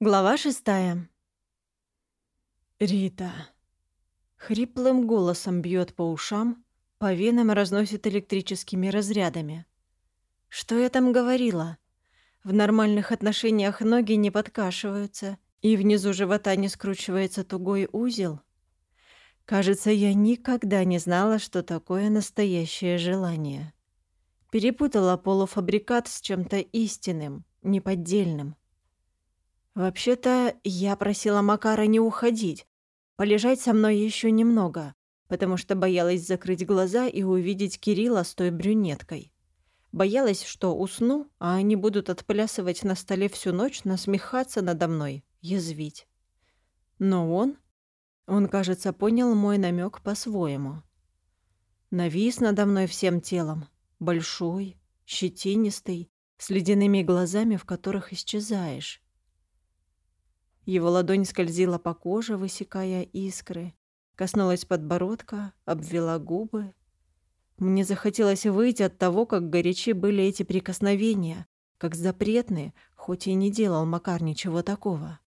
Глава шестая. Рита. Хриплым голосом бьет по ушам, по венам разносит электрическими разрядами. Что я там говорила? В нормальных отношениях ноги не подкашиваются, и внизу живота не скручивается тугой узел. Кажется, я никогда не знала, что такое настоящее желание. Перепутала полуфабрикат с чем-то истинным, неподдельным. Вообще-то, я просила Макара не уходить, полежать со мной еще немного, потому что боялась закрыть глаза и увидеть Кирилла с той брюнеткой. Боялась, что усну, а они будут отплясывать на столе всю ночь, насмехаться надо мной, язвить. Но он... Он, кажется, понял мой намек по-своему. Навис надо мной всем телом. Большой, щетинистый, с ледяными глазами, в которых исчезаешь. Его ладонь скользила по коже, высекая искры. Коснулась подбородка, обвела губы. Мне захотелось выйти от того, как горячи были эти прикосновения, как запретные, хоть и не делал Макар ничего такого.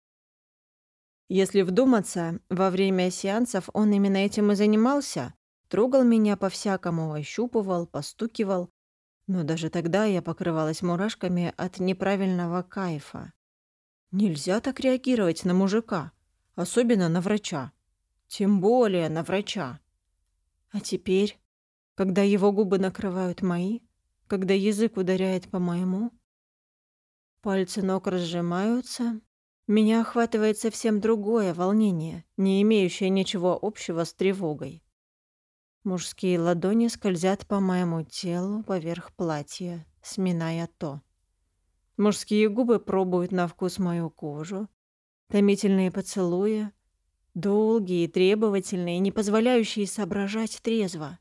Если вдуматься, во время сеансов он именно этим и занимался. Трогал меня по-всякому, ощупывал, постукивал. Но даже тогда я покрывалась мурашками от неправильного кайфа. Нельзя так реагировать на мужика, особенно на врача. Тем более на врача. А теперь, когда его губы накрывают мои, когда язык ударяет по моему, пальцы ног разжимаются, меня охватывает совсем другое волнение, не имеющее ничего общего с тревогой. Мужские ладони скользят по моему телу поверх платья, сминая то. Мужские губы пробуют на вкус мою кожу. Томительные поцелуи. Долгие, требовательные, не позволяющие соображать трезво.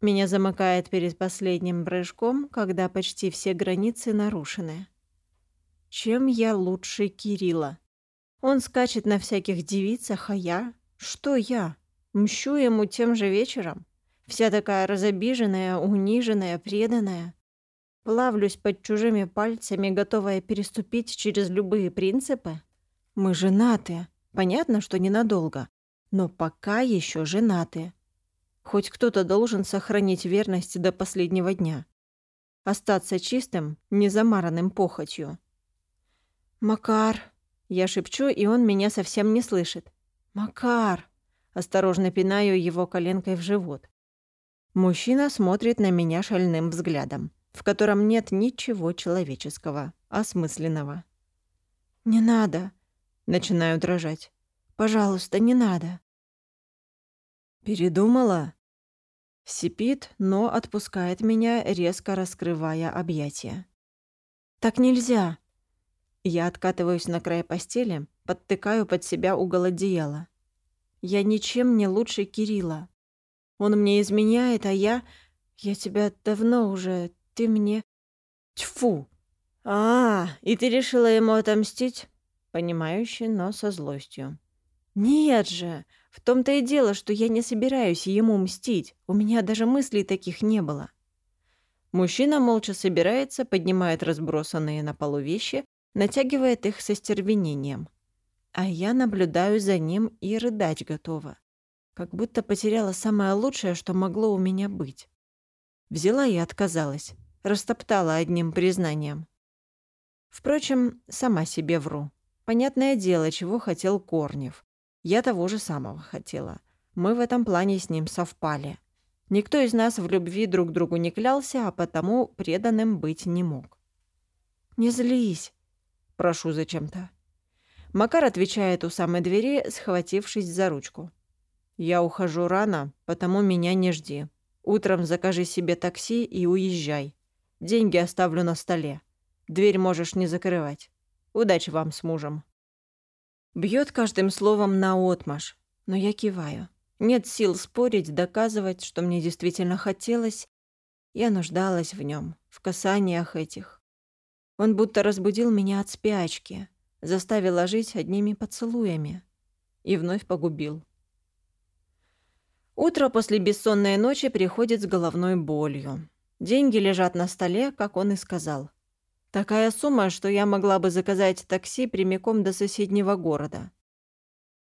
Меня замыкает перед последним прыжком, когда почти все границы нарушены. Чем я лучше Кирилла? Он скачет на всяких девицах, а я? Что я? Мщу ему тем же вечером? Вся такая разобиженная, униженная, преданная. Плавлюсь под чужими пальцами, готовая переступить через любые принципы? Мы женаты. Понятно, что ненадолго. Но пока еще женаты. Хоть кто-то должен сохранить верность до последнего дня. Остаться чистым, незамаранным похотью. «Макар!» Я шепчу, и он меня совсем не слышит. «Макар!» Осторожно пинаю его коленкой в живот. Мужчина смотрит на меня шальным взглядом в котором нет ничего человеческого, осмысленного. «Не надо!» — начинаю дрожать. «Пожалуйста, не надо!» «Передумала?» Сипит, но отпускает меня, резко раскрывая объятия. «Так нельзя!» Я откатываюсь на край постели, подтыкаю под себя угол одеяла. Я ничем не лучше Кирилла. Он мне изменяет, а я... Я тебя давно уже ты мне... Тьфу! А, и ты решила ему отомстить? Понимающе, но со злостью. Нет же! В том-то и дело, что я не собираюсь ему мстить. У меня даже мыслей таких не было. Мужчина молча собирается, поднимает разбросанные на полу вещи, натягивает их со стервенением. А я наблюдаю за ним и рыдать готова. Как будто потеряла самое лучшее, что могло у меня быть. Взяла и отказалась растоптала одним признанием. Впрочем, сама себе вру. Понятное дело, чего хотел Корнев. Я того же самого хотела. Мы в этом плане с ним совпали. Никто из нас в любви друг другу не клялся, а потому преданным быть не мог. «Не злись», — прошу зачем-то. Макар отвечает у самой двери, схватившись за ручку. «Я ухожу рано, потому меня не жди. Утром закажи себе такси и уезжай. Деньги оставлю на столе. Дверь можешь не закрывать. Удачи вам с мужем». Бьет каждым словом на отмаш, но я киваю. Нет сил спорить, доказывать, что мне действительно хотелось. Я нуждалась в нем, в касаниях этих. Он будто разбудил меня от спячки, заставил ожить одними поцелуями и вновь погубил. Утро после бессонной ночи приходит с головной болью. Деньги лежат на столе, как он и сказал. Такая сумма, что я могла бы заказать такси прямиком до соседнего города.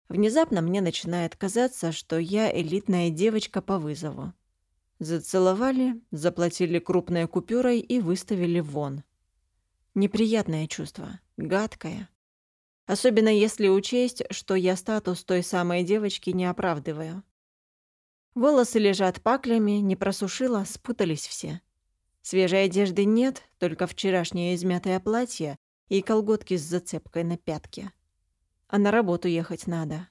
Внезапно мне начинает казаться, что я элитная девочка по вызову. Зацеловали, заплатили крупной купюрой и выставили вон. Неприятное чувство, гадкое. Особенно если учесть, что я статус той самой девочки не оправдываю. Волосы лежат паклями, не просушила, спутались все. Свежей одежды нет, только вчерашнее измятое платье и колготки с зацепкой на пятке. А на работу ехать надо.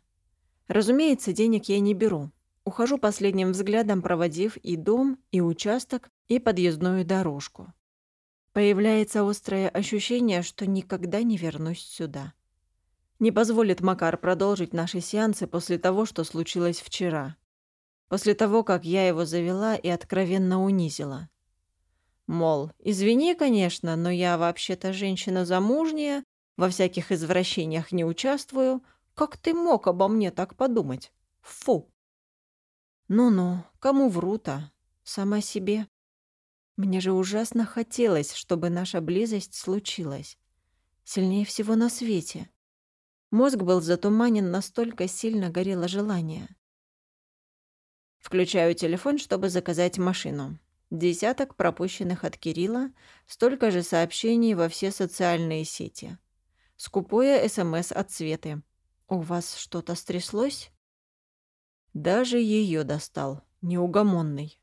Разумеется, денег я не беру. Ухожу последним взглядом, проводив и дом, и участок, и подъездную дорожку. Появляется острое ощущение, что никогда не вернусь сюда. Не позволит Макар продолжить наши сеансы после того, что случилось вчера. После того, как я его завела и откровенно унизила. Мол, извини, конечно, но я вообще-то женщина замужняя, во всяких извращениях не участвую. Как ты мог обо мне так подумать? Фу. Ну-ну, кому вру-то? Сама себе. Мне же ужасно хотелось, чтобы наша близость случилась. Сильнее всего на свете. Мозг был затуманен, настолько сильно горело желание. Включаю телефон, чтобы заказать машину. Десяток пропущенных от Кирилла, столько же сообщений во все социальные сети. Скупое СМС от Светы. «У вас что-то стряслось?» Даже ее достал, неугомонный.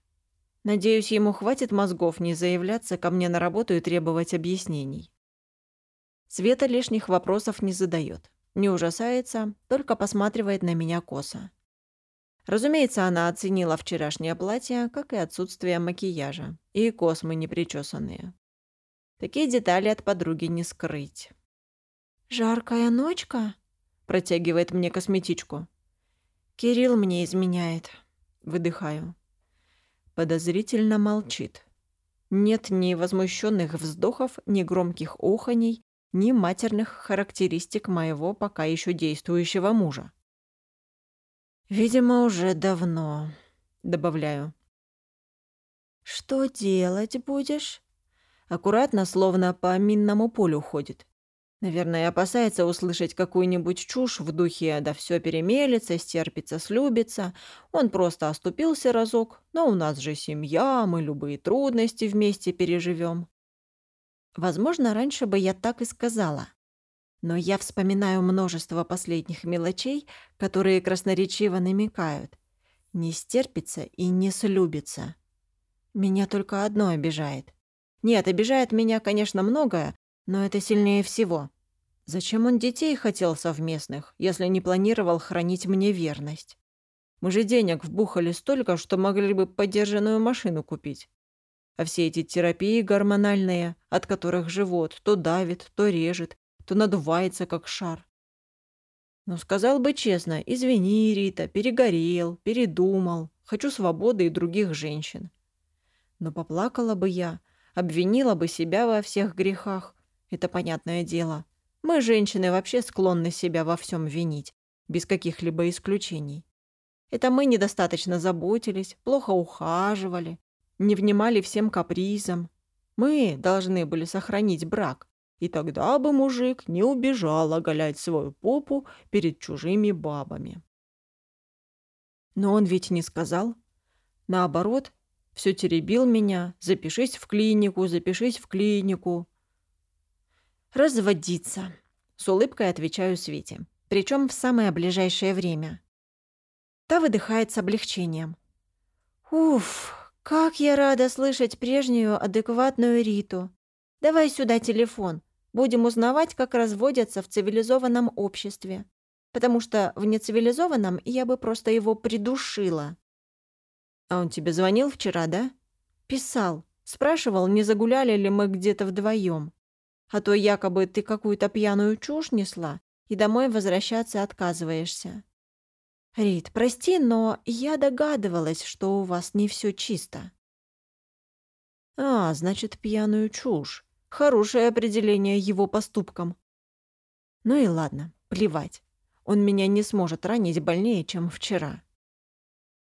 Надеюсь, ему хватит мозгов не заявляться ко мне на работу и требовать объяснений. Света лишних вопросов не задает, не ужасается, только посматривает на меня косо. Разумеется, она оценила вчерашнее платье, как и отсутствие макияжа, и космы непричесанные. Такие детали от подруги не скрыть. «Жаркая ночка?» – протягивает мне косметичку. «Кирилл мне изменяет». Выдыхаю. Подозрительно молчит. Нет ни возмущенных вздохов, ни громких оханий, ни матерных характеристик моего пока еще действующего мужа. «Видимо, уже давно», — добавляю. «Что делать будешь?» Аккуратно, словно по минному полю ходит. Наверное, опасается услышать какую-нибудь чушь в духе «да все перемелется, стерпится, слюбится». Он просто оступился разок, но у нас же семья, мы любые трудности вместе переживем. Возможно, раньше бы я так и сказала. Но я вспоминаю множество последних мелочей, которые красноречиво намекают. Не стерпится и не слюбится. Меня только одно обижает. Нет, обижает меня, конечно, многое, но это сильнее всего. Зачем он детей хотел совместных, если не планировал хранить мне верность? Мы же денег вбухали столько, что могли бы подержанную машину купить. А все эти терапии гормональные, от которых живот то давит, то режет, то надувается, как шар. Но сказал бы честно, извини, Рита, перегорел, передумал, хочу свободы и других женщин. Но поплакала бы я, обвинила бы себя во всех грехах. Это понятное дело. Мы, женщины, вообще склонны себя во всем винить, без каких-либо исключений. Это мы недостаточно заботились, плохо ухаживали, не внимали всем капризам. Мы должны были сохранить брак, и тогда бы мужик не убежал оголять свою попу перед чужими бабами. Но он ведь не сказал. Наоборот, все теребил меня. Запишись в клинику, запишись в клинику. Разводиться. С улыбкой отвечаю Свете. Причем в самое ближайшее время. Та выдыхает с облегчением. Уф, как я рада слышать прежнюю адекватную Риту. Давай сюда телефон. Будем узнавать, как разводятся в цивилизованном обществе. Потому что в нецивилизованном я бы просто его придушила. А он тебе звонил вчера, да? Писал. Спрашивал, не загуляли ли мы где-то вдвоем. А то якобы ты какую-то пьяную чушь несла и домой возвращаться отказываешься. Рит, прости, но я догадывалась, что у вас не все чисто. А, значит, пьяную чушь. Хорошее определение его поступкам. Ну и ладно, плевать. Он меня не сможет ранить больнее, чем вчера.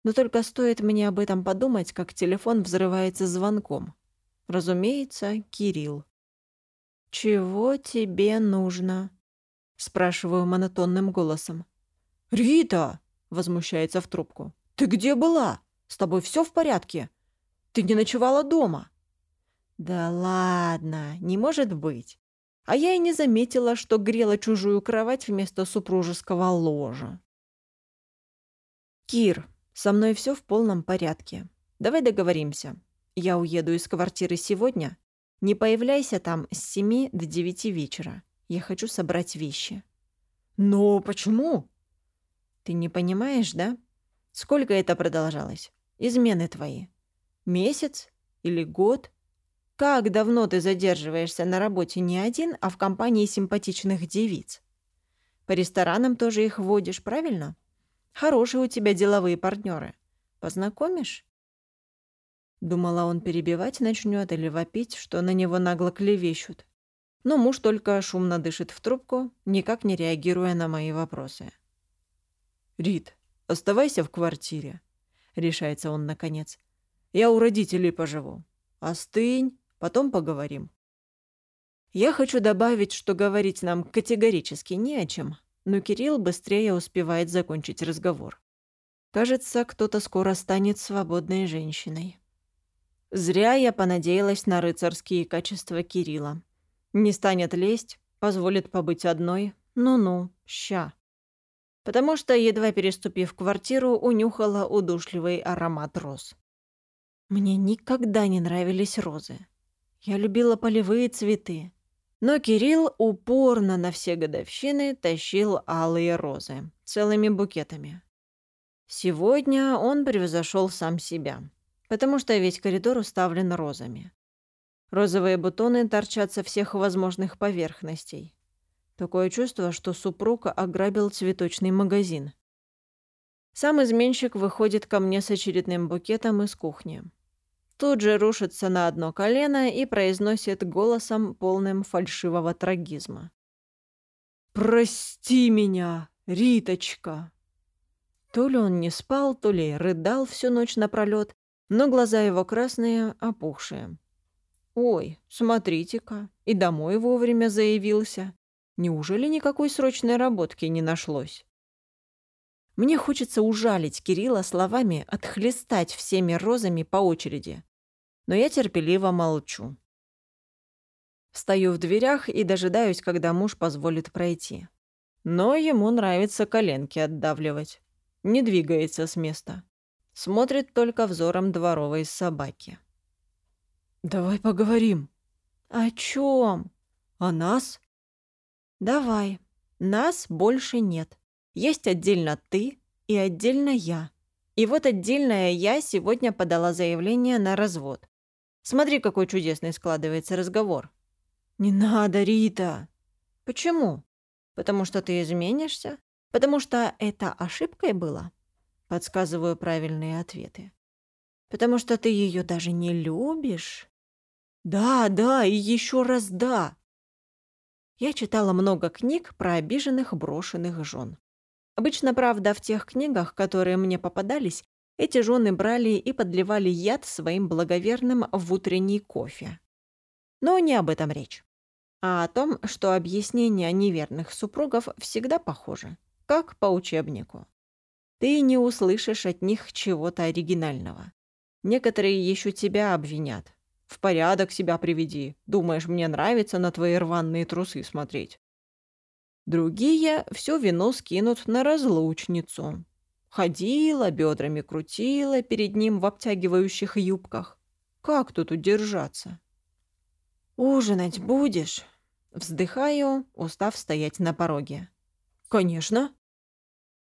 Но только стоит мне об этом подумать, как телефон взрывается звонком. Разумеется, Кирилл. «Чего тебе нужно?» — спрашиваю монотонным голосом. «Рита!» — возмущается в трубку. «Ты где была? С тобой все в порядке? Ты не ночевала дома?» «Да ладно, не может быть. А я и не заметила, что грела чужую кровать вместо супружеского ложа». «Кир, со мной все в полном порядке. Давай договоримся. Я уеду из квартиры сегодня. Не появляйся там с семи до девяти вечера. Я хочу собрать вещи». «Но почему?» «Ты не понимаешь, да? Сколько это продолжалось? Измены твои. Месяц или год? Как давно ты задерживаешься на работе не один, а в компании симпатичных девиц? По ресторанам тоже их водишь, правильно? Хорошие у тебя деловые партнеры. Познакомишь?» Думала, он перебивать начнет или вопить, что на него нагло клевещут. Но муж только шумно дышит в трубку, никак не реагируя на мои вопросы. «Рит, оставайся в квартире», — решается он наконец. «Я у родителей поживу. Остынь, потом поговорим». Я хочу добавить, что говорить нам категорически не о чем, но Кирилл быстрее успевает закончить разговор. Кажется, кто-то скоро станет свободной женщиной. Зря я понадеялась на рыцарские качества Кирилла. Не станет лезть, позволит побыть одной. Ну-ну, ща потому что, едва переступив квартиру, унюхала удушливый аромат роз. Мне никогда не нравились розы. Я любила полевые цветы. Но Кирилл упорно на все годовщины тащил алые розы целыми букетами. Сегодня он превзошел сам себя, потому что весь коридор уставлен розами. Розовые бутоны торчат со всех возможных поверхностей. Такое чувство, что супруг ограбил цветочный магазин. Сам изменщик выходит ко мне с очередным букетом из кухни. Тут же рушится на одно колено и произносит голосом, полным фальшивого трагизма. «Прости меня, Риточка!» То ли он не спал, то ли рыдал всю ночь напролёт, но глаза его красные, опухшие. «Ой, смотрите-ка, и домой вовремя заявился. Неужели никакой срочной работки не нашлось? Мне хочется ужалить Кирилла словами, отхлестать всеми розами по очереди. Но я терпеливо молчу. Стою в дверях и дожидаюсь, когда муж позволит пройти. Но ему нравится коленки отдавливать. Не двигается с места. Смотрит только взором дворовой собаки. «Давай поговорим». «О чем? «О нас?» «Давай. Нас больше нет. Есть отдельно ты и отдельно я. И вот отдельная я сегодня подала заявление на развод. Смотри, какой чудесный складывается разговор». «Не надо, Рита!» «Почему? Потому что ты изменишься? Потому что это ошибкой было?» Подсказываю правильные ответы. «Потому что ты ее даже не любишь?» «Да, да, и еще раз да!» Я читала много книг про обиженных брошенных жен. Обычно, правда, в тех книгах, которые мне попадались, эти жены брали и подливали яд своим благоверным в утренний кофе. Но не об этом речь, а о том, что объяснения неверных супругов всегда похожи, как по учебнику. Ты не услышишь от них чего-то оригинального. Некоторые еще тебя обвинят, в порядок себя приведи. Думаешь, мне нравится на твои рваные трусы смотреть. Другие все вино скинут на разлучницу. Ходила, бедрами крутила перед ним в обтягивающих юбках. Как тут удержаться? «Ужинать будешь?» Вздыхаю, устав стоять на пороге. «Конечно».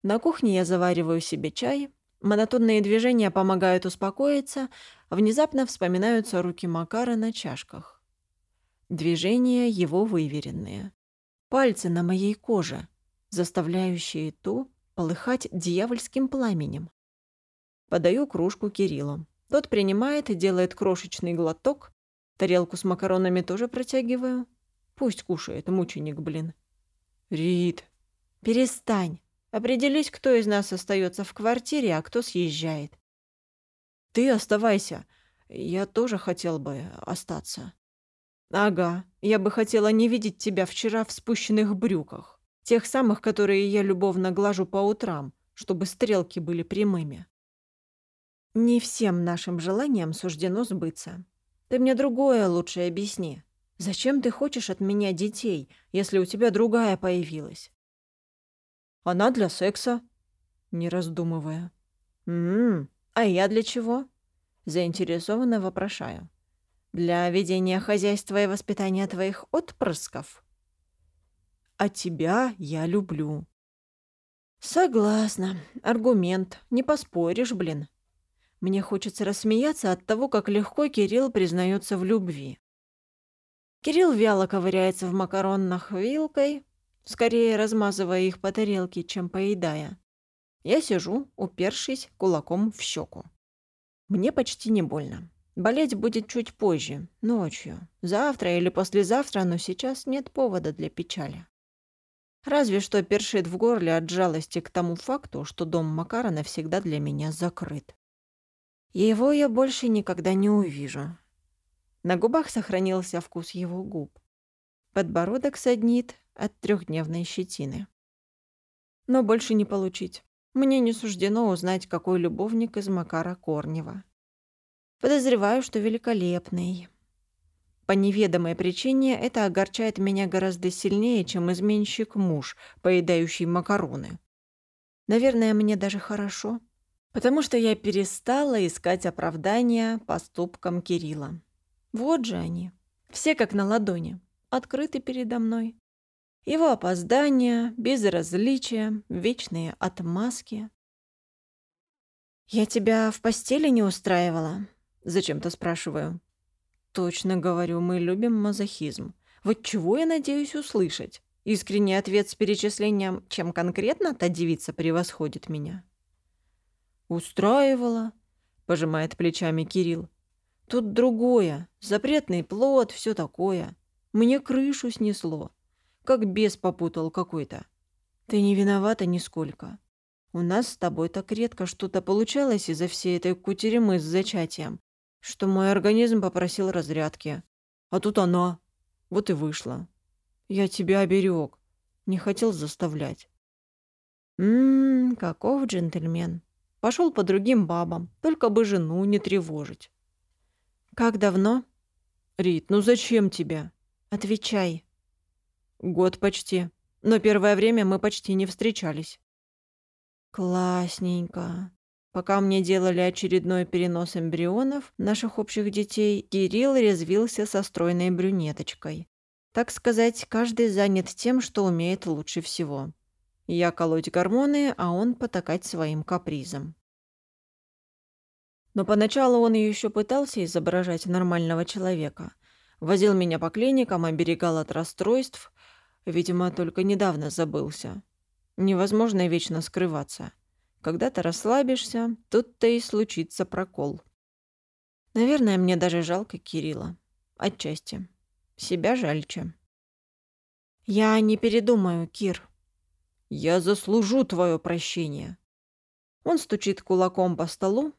На кухне я завариваю себе чай, Монотонные движения помогают успокоиться, внезапно вспоминаются руки Макара на чашках. Движения его выверенные. Пальцы на моей коже, заставляющие ту полыхать дьявольским пламенем. Подаю кружку Кириллу. Тот принимает и делает крошечный глоток. Тарелку с макаронами тоже протягиваю. Пусть кушает, мученик, блин. Рит. Перестань. Определись, кто из нас остается в квартире, а кто съезжает. Ты оставайся. Я тоже хотел бы остаться. Ага, я бы хотела не видеть тебя вчера в спущенных брюках. Тех самых, которые я любовно глажу по утрам, чтобы стрелки были прямыми. Не всем нашим желаниям суждено сбыться. Ты мне другое лучше объясни. Зачем ты хочешь от меня детей, если у тебя другая появилась? Она для секса, не раздумывая. Ммм, а я для чего? Заинтересованно вопрошаю. Для ведения хозяйства и воспитания твоих отпрысков? А тебя я люблю. Согласна. Аргумент. Не поспоришь, блин. Мне хочется рассмеяться от того, как легко Кирилл признается в любви. Кирилл вяло ковыряется в макаронах вилкой, скорее размазывая их по тарелке, чем поедая. Я сижу, упершись кулаком в щеку. Мне почти не больно. Болеть будет чуть позже, ночью, завтра или послезавтра, но сейчас нет повода для печали. Разве что першит в горле от жалости к тому факту, что дом Макара навсегда для меня закрыт. Его я больше никогда не увижу. На губах сохранился вкус его губ. Подбородок саднит от трехдневной щетины. Но больше не получить. Мне не суждено узнать, какой любовник из Макара Корнева. Подозреваю, что великолепный. По неведомой причине это огорчает меня гораздо сильнее, чем изменщик муж, поедающий макароны. Наверное, мне даже хорошо, потому что я перестала искать оправдания поступкам Кирилла. Вот же они, все как на ладони, открыты передо мной. Его опоздания, безразличие, вечные отмазки. «Я тебя в постели не устраивала?» Зачем-то спрашиваю. Точно говорю, мы любим мазохизм. Вот чего я надеюсь услышать? Искренний ответ с перечислением, чем конкретно та девица превосходит меня. «Устраивала», — пожимает плечами Кирилл. «Тут другое. Запретный плод, все такое. Мне крышу снесло. Как бес попутал какой-то. Ты не виновата нисколько. У нас с тобой так редко что-то получалось из-за всей этой кутеремы с зачатием что мой организм попросил разрядки. А тут она. Вот и вышла. Я тебя оберег. Не хотел заставлять. Ммм, каков джентльмен. Пошел по другим бабам, только бы жену не тревожить. Как давно? Рит, ну зачем тебя? Отвечай. Год почти. Но первое время мы почти не встречались. Классненько. Пока мне делали очередной перенос эмбрионов, наших общих детей, Кирилл резвился со стройной брюнеточкой. Так сказать, каждый занят тем, что умеет лучше всего. Я колоть гормоны, а он потакать своим капризом. Но поначалу он еще пытался изображать нормального человека. Возил меня по клиникам, оберегал от расстройств. Видимо, только недавно забылся. Невозможно вечно скрываться. Когда ты расслабишься, тут-то и случится прокол. Наверное, мне даже жалко Кирилла. Отчасти. Себя жальче. Я не передумаю, Кир. Я заслужу твое прощение. Он стучит кулаком по столу.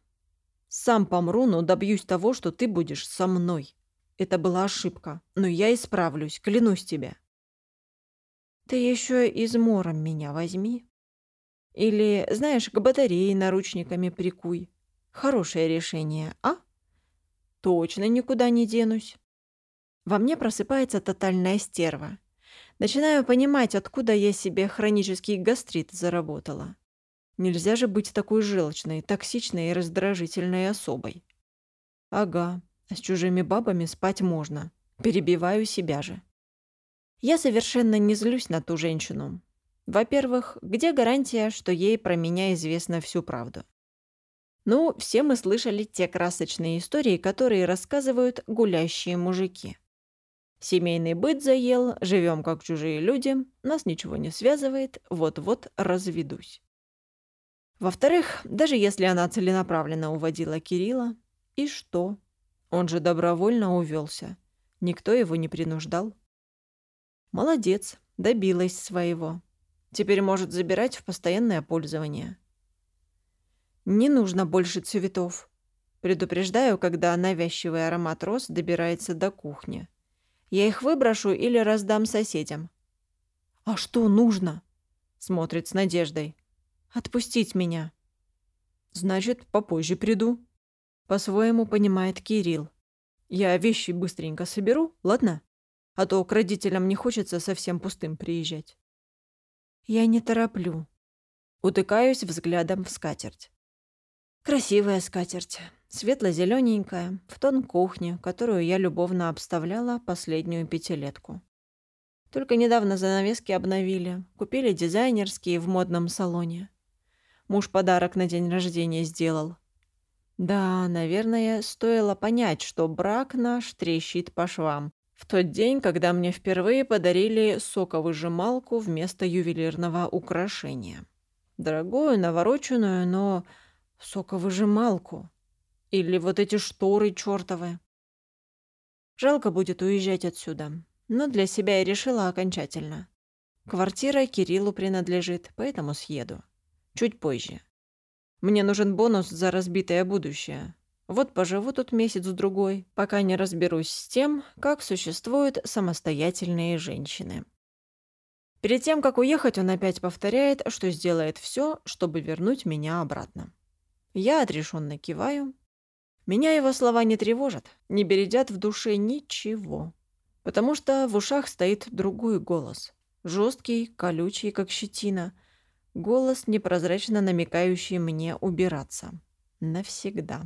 Сам помру, но добьюсь того, что ты будешь со мной. Это была ошибка, но я исправлюсь, клянусь тебе. Ты еще измором меня возьми. Или, знаешь, к батарее наручниками прикуй. Хорошее решение, а? Точно никуда не денусь. Во мне просыпается тотальная стерва. Начинаю понимать, откуда я себе хронический гастрит заработала. Нельзя же быть такой желчной, токсичной и раздражительной особой. Ага, с чужими бабами спать можно. Перебиваю себя же. Я совершенно не злюсь на ту женщину. Во-первых, где гарантия, что ей про меня известно всю правду? Ну, все мы слышали те красочные истории, которые рассказывают гулящие мужики. Семейный быт заел, живем как чужие люди, нас ничего не связывает, вот-вот разведусь. Во-вторых, даже если она целенаправленно уводила Кирилла, и что? Он же добровольно увелся. Никто его не принуждал. Молодец, добилась своего. Теперь может забирать в постоянное пользование. Не нужно больше цветов. Предупреждаю, когда навязчивый аромат роз добирается до кухни. Я их выброшу или раздам соседям. «А что нужно?» — смотрит с надеждой. «Отпустить меня». «Значит, попозже приду», — по-своему понимает Кирилл. «Я вещи быстренько соберу, ладно? А то к родителям не хочется совсем пустым приезжать». Я не тороплю. Утыкаюсь взглядом в скатерть. Красивая скатерть, светло-зелененькая, в тон кухни, которую я любовно обставляла последнюю пятилетку. Только недавно занавески обновили, купили дизайнерские в модном салоне. Муж подарок на день рождения сделал. Да, наверное, стоило понять, что брак наш трещит по швам. В тот день, когда мне впервые подарили соковыжималку вместо ювелирного украшения. Дорогую, навороченную, но соковыжималку. Или вот эти шторы чёртовы. Жалко будет уезжать отсюда. Но для себя я решила окончательно. Квартира Кириллу принадлежит, поэтому съеду. Чуть позже. Мне нужен бонус за разбитое будущее. Вот поживу тут месяц-другой, пока не разберусь с тем, как существуют самостоятельные женщины. Перед тем, как уехать, он опять повторяет, что сделает все, чтобы вернуть меня обратно. Я отрешенно киваю. Меня его слова не тревожат, не бередят в душе ничего. Потому что в ушах стоит другой голос. Жесткий, колючий, как щетина. Голос, непрозрачно намекающий мне убираться. Навсегда.